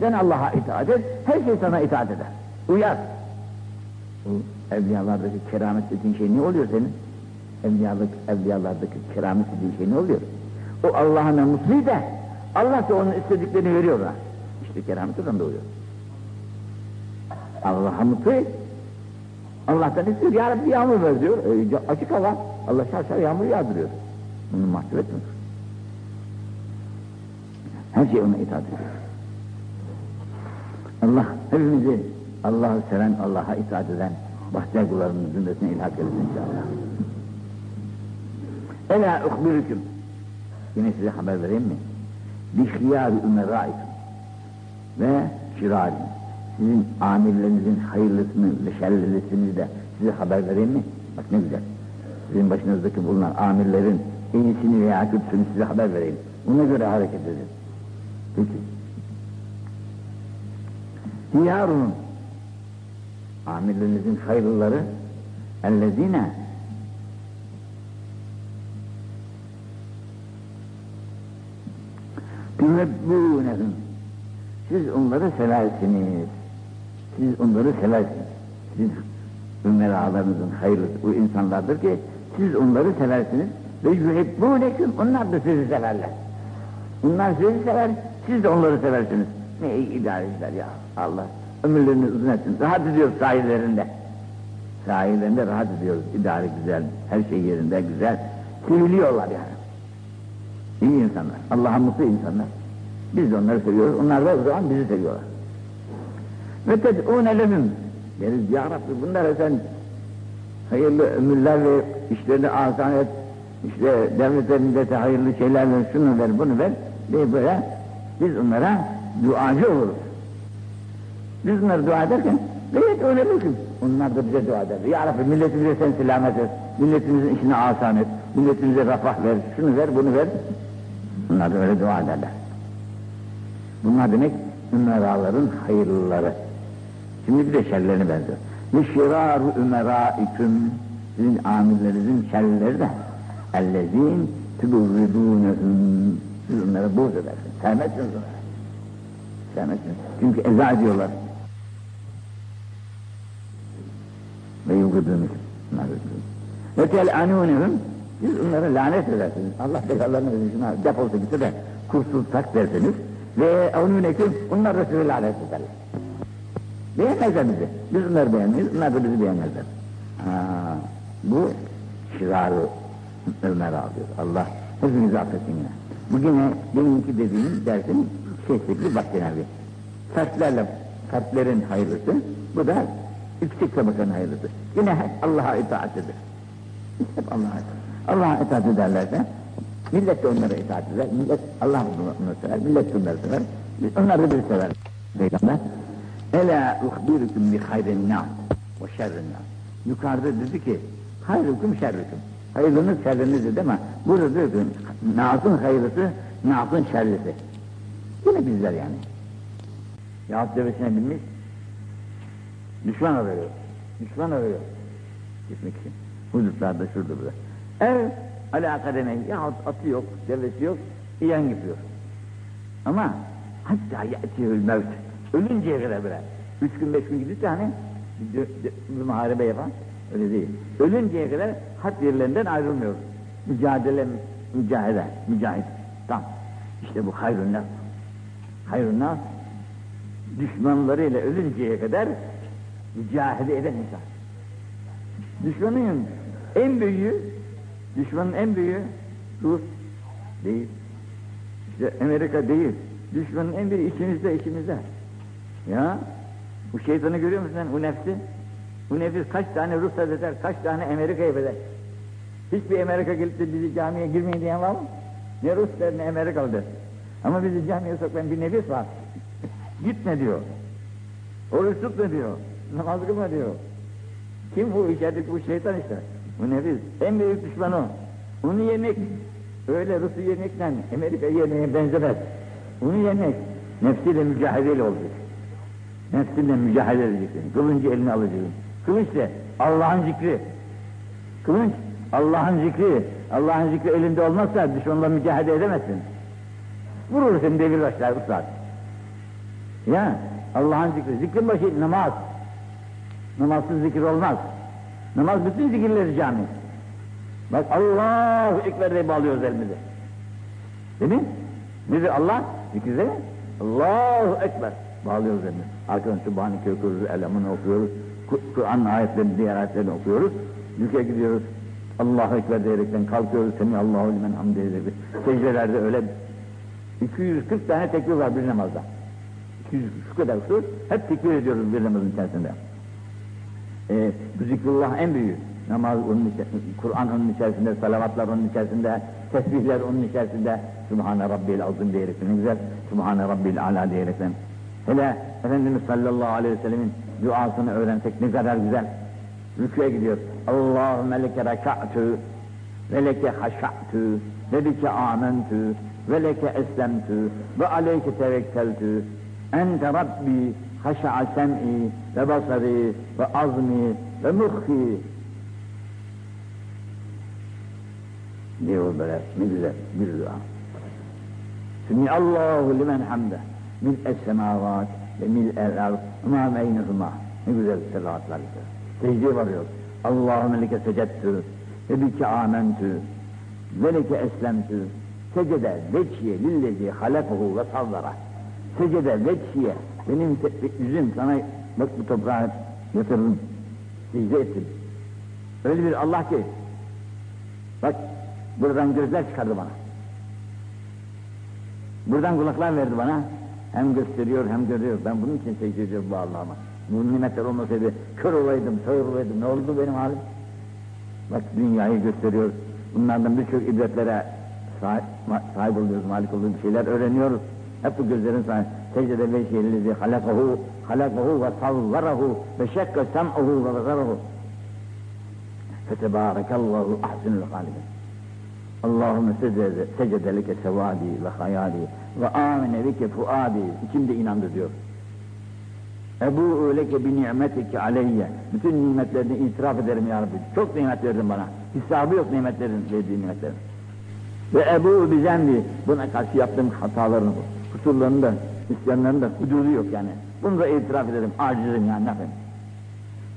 Sen Allah'a itaat et, her şey sana itaat eder. Uyar. Bu evliyalardaki keramet dediğin şey ne oluyor senin? Evliyalık, evliyalardaki keramet dediğin şey ne oluyor? O Allah'ın mutlu de Allah da onun istediklerini veriyor ona. İşte keramet oradan doğuyor. Allah'a mutlu Allah'tan istiyor, ya Rabbi yağmur ver diyor. E, açık hava, Allah şarşar yağmur yağdırıyor. Bunu mahcup etmiyor. Her şey ona itaat ediyor. Allah hepimizi Allah'ı seven, Allah'a itaat eden bahtiyar kullarının zümresine ilhak eylesin inşallah. Ela uhbirüküm Yine size haber vereyim mi? Bihiyâri ümerâikum ve şirâri sizin amirlerinizin hayırlısını ve şerlisini de size haber vereyim mi? Bak ne güzel. Sizin başınızdaki bulunan amirlerin iyisini veya kötüsünü size haber vereyim. Buna göre hareket edin. Peki. Hiyarun amirlerinizin hayırlıları ellezine Tühebbûnehum Siz onları seversiniz. Siz onları seversiniz. Siz ümeralarınızın hayırlı bu insanlardır ki siz onları seversiniz ve yuhebbûneküm onlar da sizi severler. Onlar sizi sever, siz de onları seversiniz. Ne iyi idareciler ya Allah. Ömürlerini uzun etsin. Rahat ediyoruz sahillerinde. Sahillerinde rahat ediyoruz. İdare güzel, her şey yerinde güzel. Seviliyorlar yani. İyi insanlar, Allah'a mutlu insanlar. Biz de onları seviyoruz, onlar da o zaman bizi seviyorlar. Ve ted'ûne lehum. Deriz ya Rabbi bunlara sen hayırlı ömürler ve işlerini asan et, işte devlete millete hayırlı şeyler ver, şunu ver, bunu ver diye böyle biz onlara duacı oluruz. Biz onlara dua ederken gayet öyle mümkün. Onlar da bize dua eder. Ya Rabbi milletimize sen selamet et, milletimizin işini asan et, milletimize refah ver, şunu ver, bunu ver. Bunlar da öyle dua ederler. Bunlar demek ümeraların hayırlıları. Şimdi bir de şerlerine benziyor. Ve şirâru ümerâiküm sizin amirlerinizin şerleri de ellezîn tübürridûnehum siz onlara boğz edersiniz. Sevmezsiniz onlara. Sevmezsiniz. Çünkü eza ediyorlar. Ve yugudûnehum. Ve tel'anûnehum siz onlara lanet edersiniz. Allah bekarlarını verin şuna defolsa gitse de kurtulsak derseniz ve onuneküm onlar da sizi lanet ederler. Beğenmezler bizi. Biz onları beğenmeyiz, onlar da bizi beğenmezler. Ha, bu şirarı Ömer alıyor. Allah hepimizi affetsin yine. Bugüne deminki dediğim dersin şey şekli bak genelde. Fertlerle, fertlerin hayırlısı, bu da yüksek tabakanın hayırlısı. Yine hep Allah'a itaat eder. Hep Allah'a itaat. Allah'a itaat ederlerse, millet de onlara itaat eder, millet Allah bunu sever, millet bunları sever, onlar da bizi sever. Peygamber, Ela uhbirukum bi hayrin nas ve şerrin nas. Yukarıda dedi ki, hayrukum şerrukum. Hayırlınız şerrinizdir değil mi? Burada diyor ki, nasın hayırlısı, nasın şerlisi. Yine bizler yani. Yahut devesine binmiş, düşman arıyor, düşman arıyor. Gitmek için. Hudutlarda şurada burada. Er ala kademe yahut atı yok, devesi yok, iyan yapıyor. Ama hatta yetihül mevt. Ölünceye kadar böyle. Üç gün beş gün gidip hani bir muharebe yapan öyle değil. Ölünceye kadar hat yerlerinden ayrılmıyor. Mücadele, mücahede, mücahit. Tam. İşte bu hayrun nas. Hayrun nas düşmanlarıyla ölünceye kadar mücadele eden insan. Düşmanın en büyüğü, düşmanın en büyüğü Rus değil. İşte Amerika değil. Düşmanın en büyüğü içimizde, içimizde. Ya, bu şeytanı görüyor musun sen, bu nefsi? Bu nefis kaç tane Rus eder, kaç tane Amerika'yı beder. Hiçbir Amerika gelip de bizi camiye girmeyin diyen var mı? Ne Rus der ne Amerikalı der. Ama bizi camiye sokmayan bir nefis var. [LAUGHS] Gitme diyor. Oruç tutma diyor. Namaz kılma diyor. Kim bu içerideki bu şeytan işte. Bu nefis. En büyük düşman o. Onu yemek öyle Rus'u yemekle Amerika yemeğe benzemez. Onu yemek nefsiyle mücadele olacak. Nefsinle mücadele edeceksin. Kılıncı eline alacaksın. Kılıç de Allah'ın zikri. Kılıç Allah'ın zikri. Allah'ın zikri elinde olmazsa düşmanla mücadele edemezsin. Vurur seni devir başlar bu saat. Ya Allah'ın zikri. Zikrin başı namaz. Namazsız zikir olmaz. Namaz bütün zikirleri cami. Bak Allahu Ekber diye bağlıyoruz elimizi. Değil mi? Nedir Allah? Zikirde mi? Allahu Ekber. Bağlıyoruz elimizi. Arkadan Sübhaneke okuyoruz, Elam'ını okuyoruz. Kur'an ayetlerini, diğer ayetlerini okuyoruz. Yüke gidiyoruz. Allahu Ekber diyerekten kalkıyoruz. Semi Allahu limen hamd diyerek. Secdelerde öyle 240 tane tekbir var bir namazda. 200 şu kadar kusur. Hep tekbir ediyoruz bir namazın içerisinde. Ee, zikrullah en büyüğü. Namaz onun içerisinde, Kur'an onun içerisinde, salavatlar onun içerisinde, tesbihler onun içerisinde. Subhane Rabbil Azim diyerekten güzel. Subhane Rabbil Ala diyerekten. Hele Efendimiz sallallahu aleyhi ve sellemin duasını öğrensek ne kadar güzel. Rüküye gidiyor. Allahümme leke reka'tu ve leke haşa'tu ve bike amentu ve leke eslemtu ve aleyke tevekkeltu ente rabbi haşa'a sem'i ve basari ve azmi ve muhfi diyor böyle ne güzel bir dua. Sümmi Allahu limen hamde mil es semavat ve mil el ard ma beynehuma ne güzel selavatlar işte. Secdeye varıyor. Allahümme leke secettu ve bike amentu ve leke eslemtu secede veçhiye lillezi halakahu ve savvara. Secede veçhiye benim yüzüm sana bak bu toprağa yatırdım. Secde ettim. Öyle bir Allah ki bak buradan gözler çıkardı bana. Buradan kulaklar verdi bana hem gösteriyor hem görüyor ben bunun için secde ediyorum bu Allah'ıma bu nimetler olmasaydı kör olaydım, sağır olaydım ne oldu benim halim bak dünyayı gösteriyor bunlardan birçok ibretlere sahip, sahip oluyoruz, malik oluyoruz, bir şeyler öğreniyoruz. Hep bu gözlerin sahibi. Secdede ve şeylezi halakahu, halakahu ve savvarahu ve şekka sem'uhu ve bazarahu. Fetebârekallahu ahsinul halikin. Allahümme leke sevadi ve hayali ve amine bike fuadi. İçimde inandı diyor. Ebu öyleke bi nimetike aleyye. Bütün nimetlerini itiraf ederim ya Rabbi. Çok nimet verdin bana. Hesabı yok nimetlerin, verdiği nimetlerin. Ve Ebu Bizembi buna karşı yaptığım hatalarını, kusurlarını da, isyanlarını da hududu yok yani. Bunu da itiraf ederim, acizim yani nefem.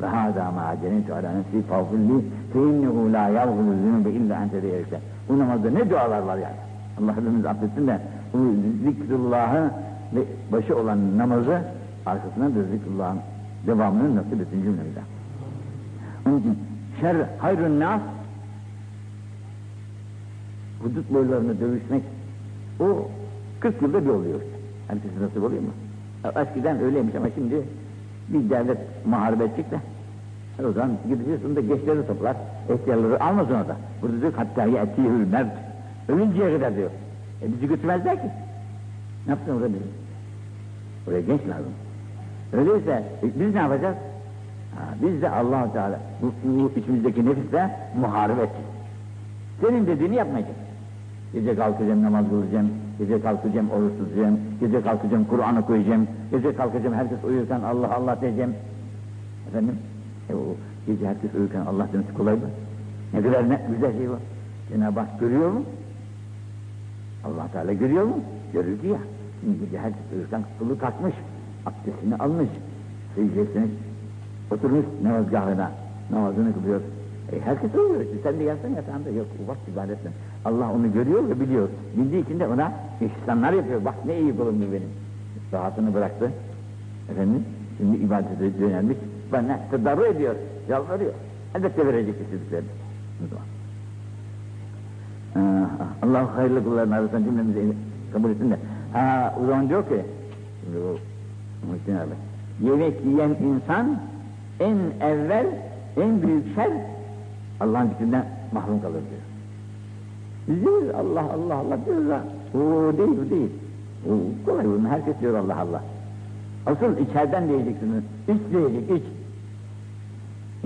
Ve hâzâ mâ cennetu alâ nefsî fâfillî fe innehu lâ yavgulu zünübe illa ente diyerekten. Bu namazda ne dualar var yani. Allah hepimiz affetsin de bu zikrullahı ve başı olan namazı arkasına da zikrullahın devamını nasip etsin cümlemize. Onun için şer hayrun nas hudut boylarını dövüşmek o 40 yılda bir oluyor. Herkese nasip oluyor mu? Eskiden öyleymiş ama şimdi bir devlet muharebe edecek de o zaman gideceğiz onu da gençleri toplar, ihtiyarları almaz ona da. Burada diyor hatta yetihül mevt. Ölünceye kadar diyor. E bizi götürmezler ki. Ne yapsın orada bizi? Oraya genç lazım. Öyleyse e, biz ne yapacağız? Ha, biz de allah Teala bu, bu içimizdeki nefisle muharebe edeceğiz. Senin dediğini yapmayacağız. Gece kalkacağım namaz kılacağım, gece kalkacağım oruç tutacağım, gece kalkacağım Kur'an okuyacağım, gece kalkacağım herkes uyurken Allah Allah diyeceğim. Efendim, e o gece herkes uyurken Allah demesi kolay mı? Ne kadar ne güzel şey bu. Cenab-ı Hak görüyor mu? Allah Teala görüyor mu? Görürdü ya. Şimdi gece herkes uyurken kılı kalkmış, abdestini almış, secdesini oturmuş namazgahına, namazını kılıyor. E herkes uyuyor işte. Sen de yatsan yatağında yok. Vakit ibadetle. Allah onu görüyor ve biliyor. Bildiği için de ona ihsanlar yapıyor. Bak ne iyi kulumdu benim. Rahatını bıraktı. Efendim, şimdi ibadete yönelmiş, bana tedarru ediyor, yalvarıyor. Elbette verecek istediklerini. Ee, Allah hayırlı kulların arasından cümlemizi kabul etsin de. Ha, o zaman diyor ki, Muhittin abi, yemek yiyen insan en evvel, en büyük şer Allah'ın zikrinden mahrum kalır diyor. Biz Allah Allah Allah diyoruz ha. O değil, o değil. O kolay bunu herkes diyor Allah Allah. Asıl içeriden diyeceksiniz. İç diyecek, iç.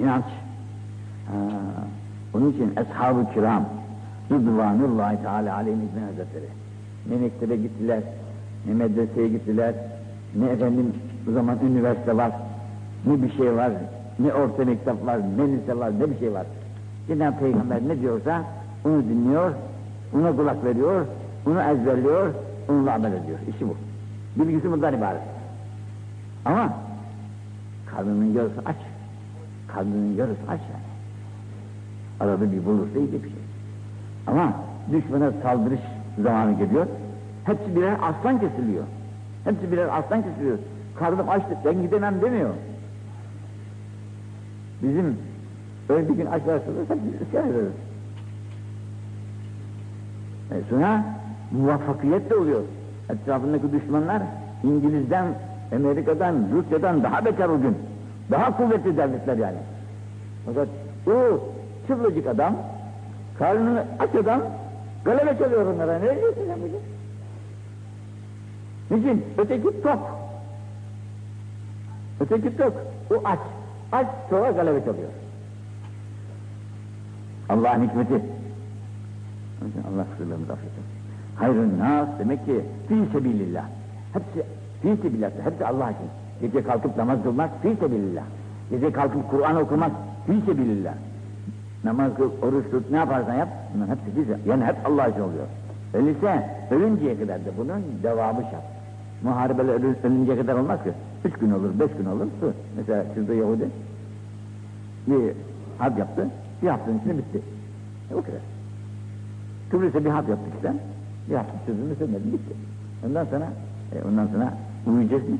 İnanç. Ha, onun için Ashab-ı Kiram Rıdvanullahi Teala aleyhim İzmin Hazretleri ne mektebe gittiler, ne medreseye gittiler, ne efendim o zaman üniversite var, ne bir şey var, ne orta mektep var, ne lise var, ne bir şey var. Cenab-ı Peygamber ne diyorsa onu dinliyor, ona kulak veriyor, onu ezberliyor, onunla amel ediyor. İşi bu. Bilgisi bundan ibaret. Ama karnının yarısı aç. Karnının yarısı aç yani. Arada bir bulursa iyi bir şey. Ama düşmana saldırış zamanı geliyor. Hepsi birer aslan kesiliyor. Hepsi birer aslan kesiliyor. Karnım açtı, ben gidemem demiyor. Bizim öyle bir gün açlarsanız hep isyan ederiz. E sonra muvaffakiyet de oluyor. Etrafındaki düşmanlar İngiliz'den, Amerika'dan, Rusya'dan daha beter o gün. Daha kuvvetli devletler yani. Fakat o çıplacık adam, karnını aç adam, galebe çalıyor onlara. Ne diyeceksin sen bugün? Niçin? Öteki tok. Öteki tok. O aç. Aç sonra galebe çalıyor. Allah'ın hikmeti. Allah kusurlarımızı affetsin. Hayrın nas demek ki fi sebilillah. Hepsi fi sebilillah. Hepsi Allah için. Gece kalkıp namaz kılmak fi sebilillah. Gece kalkıp Kur'an okumak fi sebilillah. Namaz kıl, oruç tut, ne yaparsan yap. Bunların hepsi fi Yani hep Allah için oluyor. Öyleyse ölünceye kadar da bunun devamı şart. Muharebeler ölü, ölünceye kadar olmaz ki. Üç gün olur, beş gün olur. Su. Mesela şurada Yahudi bir harp yaptı. Bir haftanın içinde bitti. E, o kadar. Kıbrıs'a bir harp yaptık işte. Bir hafta sözünü söylemedim, bitti. Ondan sonra, e, ondan sonra uyuyacağız mı?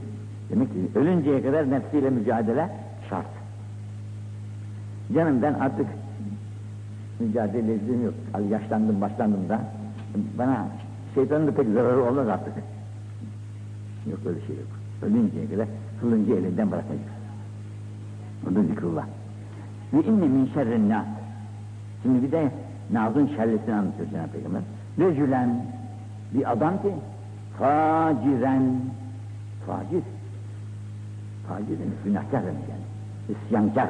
Demek ki ölünceye kadar nefsiyle mücadele şart. Canım ben artık mücadele izin yok. Yaşlandım, başlandım da. Bana şeytanın da pek zararı olmaz artık. Yok öyle şey yok. Ölünceye kadar kılıncı elinden bırakmayacak. O da zikrullah. Ve inne min şerrin nas. Şimdi bir de Naz'ın şerlisini anlatıyor Cenab-ı Peygamber. Recülen bir adam ki faciren facir facir demek günahkar demek yani? İsyankar.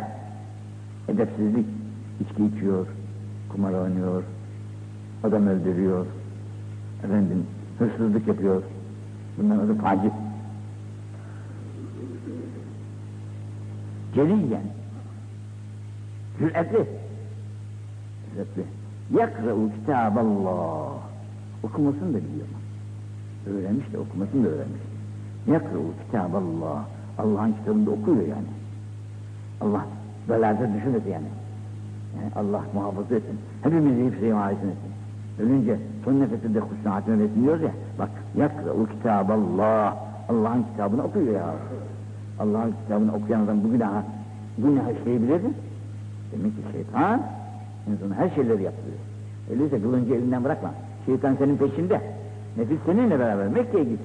Edepsizlik. İçki içiyor kumar oynuyor adam öldürüyor. Efendim hırsızlık yapıyor. Bunlar adı facir celiyen cüretli cüretli yakra'u kitaballah. Okumasını da biliyor öğrenmiş de okumasını da öğrenmiş. Yakra'u kitaballah Allah'ın kitabında okuyor yani Allah belada düşünmesin yani. yani Allah muhafaza etsin hepimizi hepsi emanet etsin ölünce son nefesinde husnatını etsin diyoruz ya bak yakra'u kitaballah Allah'ın kitabını okuyor ya Allah'ın kitabını okuyan adam bu günahı günah işleyebilir mi? Demek ki şeytan insanın her şeyleri yapıyor. Öyleyse kılıncı elinden bırakma. Şeytan senin peşinde. Nefis seninle beraber Mekke'ye git.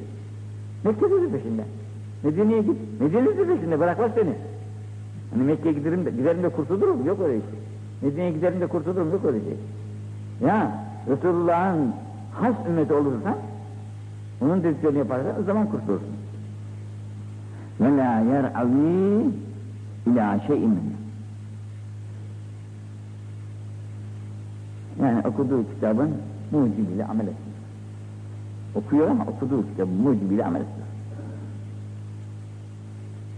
Mekke'de peşinde. Medine'ye git. Medine'de peşinde bırakmaz seni. Hani Mekke'ye giderim de, giderim de kurtulurum. Yok öyle şey. Medine'ye giderim de kurtulurum. Yok öyle şey. Ya Resulullah'ın has ümmeti olursan onun dediklerini yaparsan o zaman kurtulursun. Ve la yer'avi ila şeyin Yani okuduğu kitabın mucibiyle amel etsin. Okuyor ama okuduğu kitabın mucibiyle amel etsin.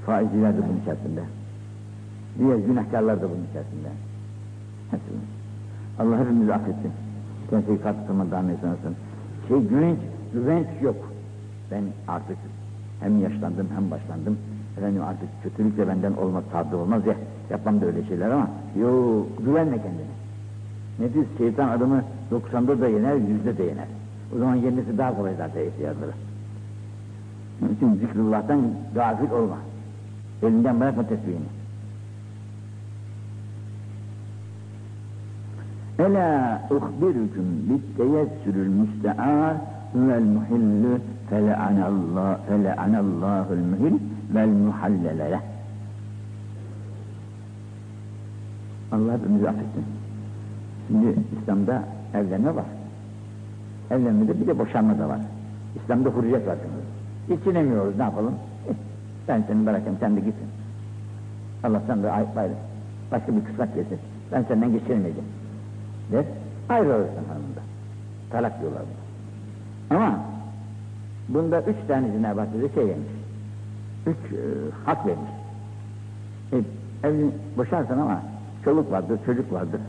Faizciler de bunun içerisinde. Diğer günahkarlar da bunun içerisinde. Hepsi Allah hepimizi affetsin. Kendisi katkısından daha ne sanırsın. Şey güvenç, güvenç yok. Ben artık hem yaşlandım hem başlandım. Efendim artık kötülük de benden olmaz, tadı olmaz ya. Yapmam da öyle şeyler ama. Yo güvenme kendine. Nefis şeytan adamı 90'da da yener, yüzde de yener. O zaman yenmesi daha kolay zaten ihtiyarları. Onun için zikrullah'tan gafil olma. Elinden bırakma tesbihini. Ela uhbirukum bitteyessürül müste'ar vel muhillü fele'anallah fele'anallahul muhill vel muhallelere. Allah hepimizi affetsin. Şimdi İslam'da evlenme var. Evlenmede bir de boşanma da var. İslam'da hürriyet var. Geçinemiyoruz ne yapalım? Ben seni bırakayım sen de gitsin. Allah sen de ayıp ayrı. Başka bir kısmet getir. Ben senden geçinemeyeceğim. Der, ayrılırsın hanımda. Talak diyorlar buna. Ama bunda üç tane Cenab-ı Hak bize şey vermiş. Üç e, hak vermiş. E, evli boşarsın ama çoluk vardır, çocuk vardır.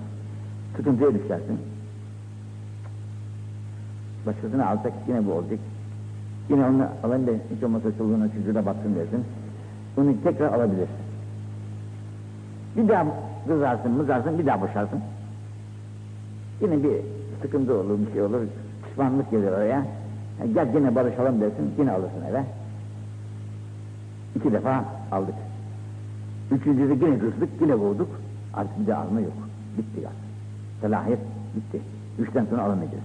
Sıkıntıya düşersin. Başkasına alsak yine bu olacak. Yine onu alayım da hiç olmazsa çoluğuna çocuğuna baksın dersin. Onu tekrar alabilirsin. Bir daha kızarsın, mızarsın, bir daha boşarsın. Yine bir sıkıntı olur, bir şey olur, pişmanlık gelir oraya. Yani gel yine barışalım dersin, yine alırsın eve. İki defa aldık. Üçüncüde yine kızdık, yine vurduk. Artık bir daha alma yok. Bitti ya. Selahiyet bitti. Üçten sonra alamayacağız.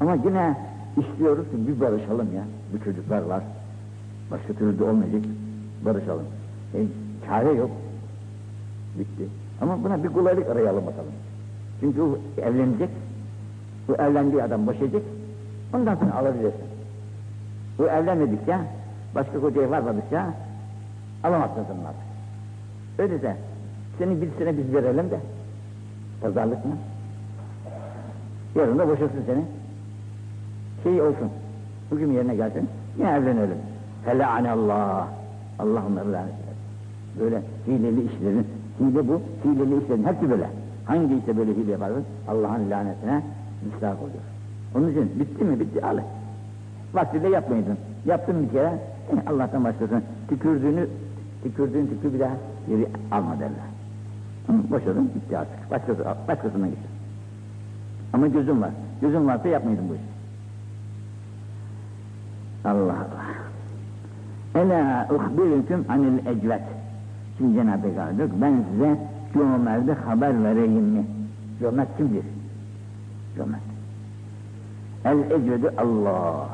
Ama yine istiyoruz ki bir barışalım ya. Bu çocuklar var. Başka türlü de olmayacak. Barışalım. E, çare yok. Bitti. Ama buna bir kolaylık arayalım bakalım. Çünkü o evlenecek. Bu evlendiği adam boşayacak. Ondan sonra alabilirsin. Bu evlenmedikçe, başka kocaya varmadıkça alamazsın sen artık. Öyleyse seni birisine biz verelim de pazarlık mı? Yarın da boşasın seni. Şey olsun. Bugün yerine gelsin. Yine evlenelim. Hele Allah. Allah onları lanet eder. Böyle hileli işlerin, hile bu, hileli işlerin hepsi böyle. Hangi işte böyle hile yaparız? Allah'ın lanetine müstahak oluyor. Onun için bitti mi? Bitti. Al. Vaktinde yapmaydın. Yaptın bir kere, eh, Allah'tan başkasın. Tükürdüğünü, tükürdüğün tükür bir daha geri alma derler. Hı, Boşadın, bitti artık. Başkası, başkasına gitsin. Ama gözün var. Gözün varsa yapmaydın bu işi. Allah Allah. Ela uhbirüküm anil ecvet. Şimdi Cenab-ı Hak diyor ben size Cömert'e haber vereyim mi? Cömert kimdir? Cömert. El ecvedü Allah.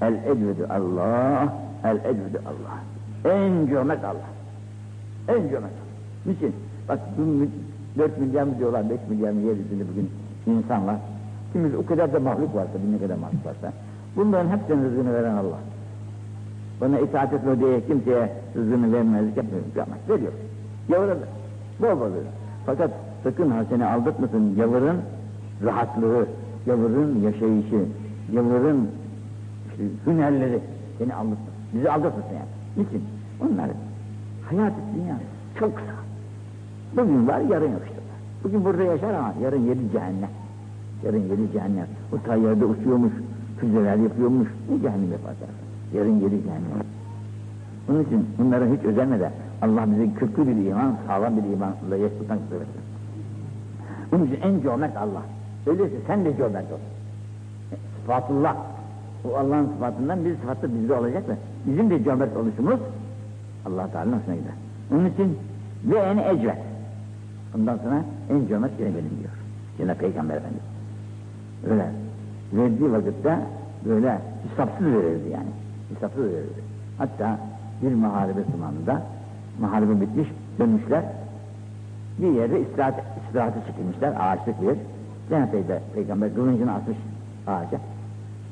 El ecvedü Allah. El ecvedü Allah. En cömert Allah. En cömert Allah. Niçin? Bak bugün 4 milyar mı diyorlar, 5 milyar mı yeryüzünde bugün insan var. Şimdi o kadar da mahluk varsa, bir ne kadar mahluk varsa. Bunların hepsinin rızkını veren Allah. Bana itaat etme diye kimseye rızkını vermezlik yapmıyor. Yapmaz. Veriyor. Yavrum bol bol veriyor. Fakat sakın ha seni aldatmasın yavırın rahatlığı, yavırın yaşayışı, yavırın işte, hünerleri seni aldatmasın. Bizi aldatmasın yani. Niçin? Onlar hayat dünya çok kısa. Bugün var, yarın yok işte. Bugün burada yaşar ama yarın yeri cehennem. Yarın yeri cehennem. O tayyarda uçuyormuş, füzeler yapıyormuş. Ne cehennem yaparlar? Yarın yeri cehennem. Onun için bunlara hiç özenme de Allah bize köklü bir iman, sağlam bir imanla yaşatmak kısmet Onun için en cömert Allah. Öyleyse sen de cömert ol. Sıfatullah. O Allah'ın sıfatından bir sıfatı bizde olacak da bizim de cömert oluşumuz Allah Teala'nın hoşuna gider. Onun için ve en ecvet. Ondan sonra en cömert yine benim diyor. Cenab-ı Peygamber Efendimiz. Öyle verdiği vakitte böyle hesapsız verirdi yani. Hesapsız verirdi. Hatta bir muharebe zamanında muharebe bitmiş dönmüşler bir yerde istirahat, istirahate çekilmişler ağaçlık bir yer. Cenab-ı Peygamber kılıncını atmış ağaca.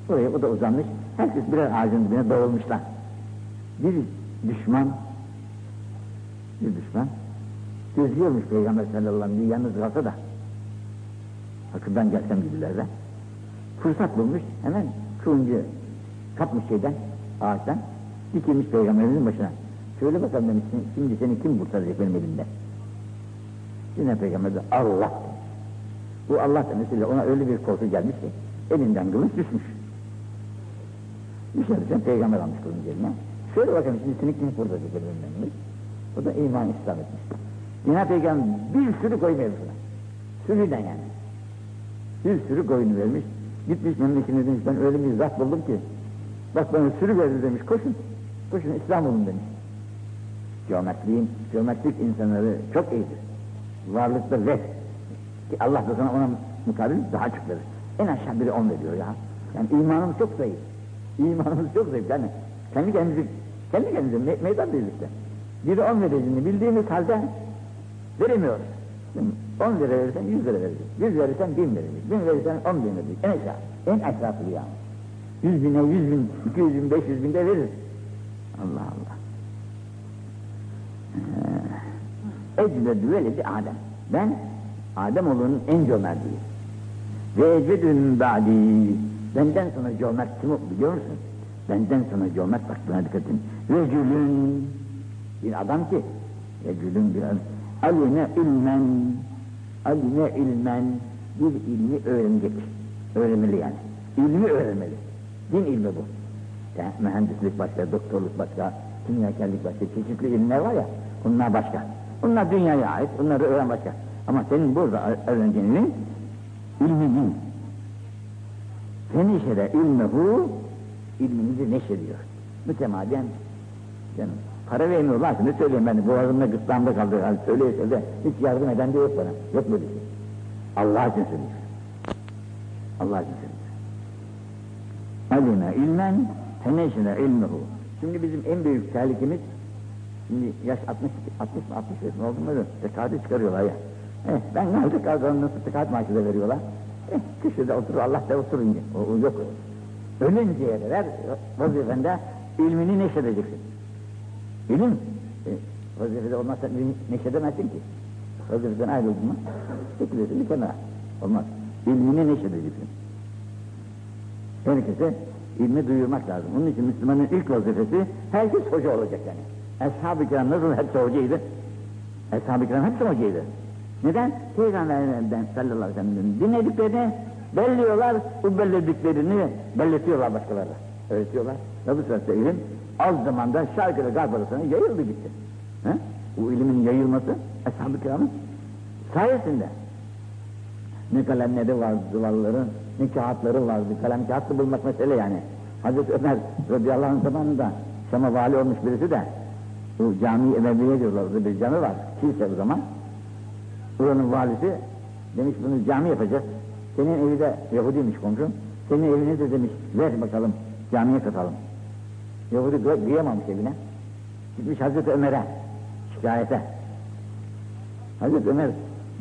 Oraya o da uzanmış. Herkes birer ağacın dibine dağılmışlar. Bir düşman bir düşman gözlüyormuş Peygamber sallallahu aleyhi ve sellem yalnız kalsa da hakkından gelsem gibilerden fırsat bulmuş hemen kılıncı kapmış şeyden ağaçtan dikilmiş peygamberimizin başına. Söyle bakalım demiş şimdi seni kim kurtaracak benim elimden? Yine peygamber de Allah bu Allah demesiyle ona öyle bir korku gelmiş ki elinden kılıç düşmüş. Düşerken peygamber almış kılıncı eline şöyle bakalım şimdi seni kim kurtaracak elimden demiş. O da iman İslam etmiş. Yine peygamber bir sürü koyun vermiş ona. Sürüden yani. Bir sürü koyunu vermiş Gitmiş memleketine demiş ben öyle bir zat buldum ki bak bana sürü verdi demiş koşun Koşun İslam olun demiş. Cömertliğin, cömertlik insanları çok iyidir. Varlıkta ve ki Allah da sana ona mukabil daha çok verir. En aşağı biri on veriyor ya. Yani imanımız çok zayıf. İmanımız çok zayıf yani. Kendi kendimizi, kendi kendimize me meydan birlikte. Biri on vereceğini bildiğimiz halde veremiyoruz. On lira verirsen yüz lira verecek. Yüz verirsen bin verecek. Bin verirsen on bin verecek. En aşağı. En aşağısı yani. Yüz bine, yüz bin, iki yüz bin, beş yüz bin de verir. Allah Allah. Ecvedü veledi Adem. Ben Adem oğlunun en cömertiyim. Ve ecvedün ba'di. Benden sonra cömert kim biliyor musun? Benden sonra cömert bak buna dikkat edin. Recülün bir adam ki recülün bir adam. Aline ilmen aline ilmen bir ilmi öğrenecek. Öğrenmeli yani. İlmi öğrenmeli. Din ilmi bu. Yani mühendislik başka, doktorluk başka, kimyakerlik başka, çeşitli ilimler var ya, bunlar başka. Bunlar dünyaya ait, bunları öğren başka. Ama senin burada öğreneceğin ilim, ilmi din. Fenişere ilmehu, ilminizi neşrediyor. Mütemadiyen, canım, para vermiyorlar, ne söyleyeyim ben, boğazımda gırtlağımda kaldı, yani söyleye söyle, hiç yardım eden de yok bana, yok böyle şey. Allah için söylüyor. Allah için söylüyor. Alime ilmen, teneşine ilmehu. Şimdi bizim en büyük tehlikemiz, şimdi yaş 60, 60 mı 60 yaşında oldu mu tekatı çıkarıyorlar ya. Eh, ben nerede nasıl tekat maaşı da veriyorlar. Eh, köşede otur Allah da oturun diye. O, o yok. Ölünceye kadar vazifende ilmini neşredeceksin. İlim, e, vazifede olmazsa ilim neşredemezsin ki. Vazifeden ayrıldın mı, çekilirsin bir kenara. Olmaz. İlmini neşredeceksin. Herkese ilmi duyurmak lazım. Onun için Müslümanın ilk vazifesi herkes hoca olacak yani. Eshab-ı kiram nasıl hepsi hocaydı? Eshab-ı kiram hepsi hocaydı. Neden? Peygamberden sallallahu aleyhi ve sellem'in dinlediklerini belliyorlar, bu bellediklerini belletiyorlar başkalarına. Öğretiyorlar. Bu sırada ilim az zamanda şarkıda garp arasına yayıldı gitti. He? Bu ilimin yayılması Eshab-ı kiramın sayesinde. Ne kalemleri vardı duvarların, ne kağıtları vardı. Kalem kağıtlı bulmak mesele yani. Hazreti Ömer radıyallahu anh zamanında Şam'a vali olmuş birisi de bu cami Emeviye diyorlar, orada bir cami var, kilise o zaman. Buranın valisi demiş bunu cami yapacağız. Senin evi de Yahudiymiş komşum. Senin evini de demiş ver bakalım camiye katalım. Yahudi kıyamamış evine. Gitmiş Hazreti Ömer'e şikayete. Hazreti Ömer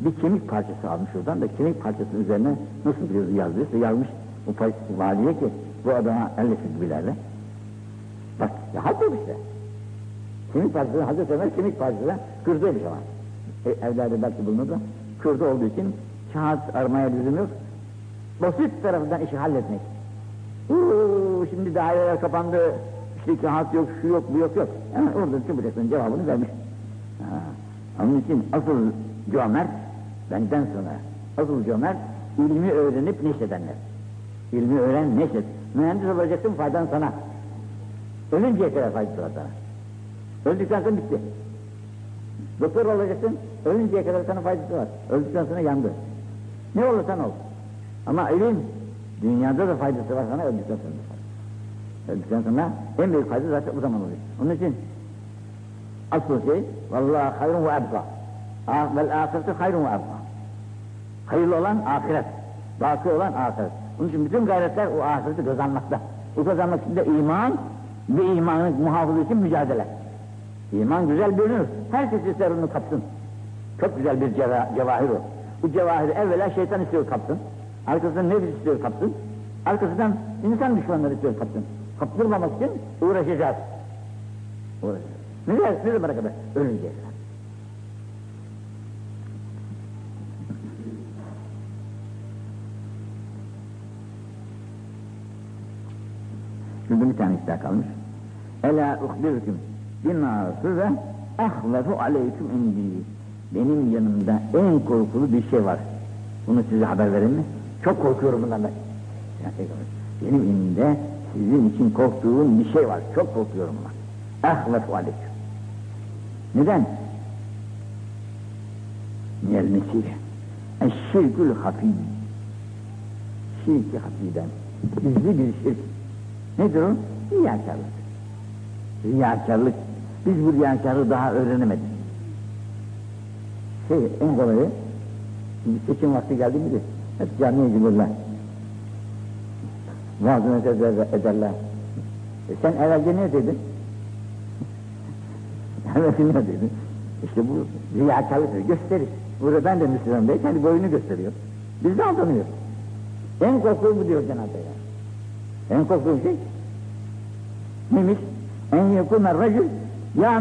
bir kemik parçası almış oradan da kemik parçasının üzerine nasıl bir yazdıysa yazmış bu valiye ki bu adama elleşik gibilerle. Bak ya hak yok işte. Kemik parçası Hazreti Ömer kemik parçası kırdıymış ama. E, evlerde belki bulunur kırdı olduğu için kağıt aramaya lüzum yok. Basit tarafından işi halletmek. Uuu, şimdi daireler kapandı, kağıt yok, şu yok, bu yok yok. Hemen orada çabucaktan cevabını vermiş. Ha. Onun için asıl cömert benden sonra asıl cömert ilmi öğrenip neşredenler. İlmi öğren neşret. Mühendis olacaksın faydan sana. Ölünceye kadar faydası var sana. Öldükten sonra bitti. Doktor olacaksın, ölünceye kadar sana faydası var. Öldükten sonra yandı. Ne olursan ol. Ama ilim, dünyada da faydası var sana, öldükten sonra Öldükten sonra en büyük fayda zaten bu zaman oluyor. Onun için asıl şey, vallahi hayrun ve ebqa. Vel ahireti hayrun ve ebqa. Hayırlı olan ahiret, baki olan ahiret. Onun için bütün gayretler o ahireti kazanmakta. Bu kazanmak için de iman ve imanın muhafızı için mücadele. İman güzel görünür. Herkes ister onu kapsın. Çok güzel bir ceva cevahir o. Bu cevahiri evvela şeytan istiyor kapsın. Arkasından nefis istiyor kapsın. Arkasından insan düşmanları istiyor kapsın. Kaptırmamak için uğraşacağız. Uğraşacağız. Ne, ne zamana kadar? Ölünceye kadar. Bir tanesi daha kalmış. Ela uhbirüküm bima ve ahvefu aleyküm indi. Benim yanımda en korkulu bir şey var. Bunu size haber verin mi? Çok korkuyorum bundan ben. Benim elimde sizin için korktuğum bir şey var. Çok korkuyorum ben. Ahvefu aleyküm. Neden? Niyel mesih. Eşşirkül hafi. Şirki hafiden. Gizli bir şirk. Nedir o? Riyakarlık. Riyakarlık. Biz bu riyakarlığı daha öğrenemedik. Şey, en kolayı, seçim vakti geldi mi de hep camiye gelirler. Vaazını ederler. E sen evvelce ne dedin? [LAUGHS] evvelce ne dedin? İşte bu riyakarlık gösterir. Burada ben de Müslüman Bey kendi boyunu gösteriyor. Biz de aldanıyoruz. En korktuğum bu diyor Cenab-ı. En korktuğum şey neymiş? En yekûne racül ya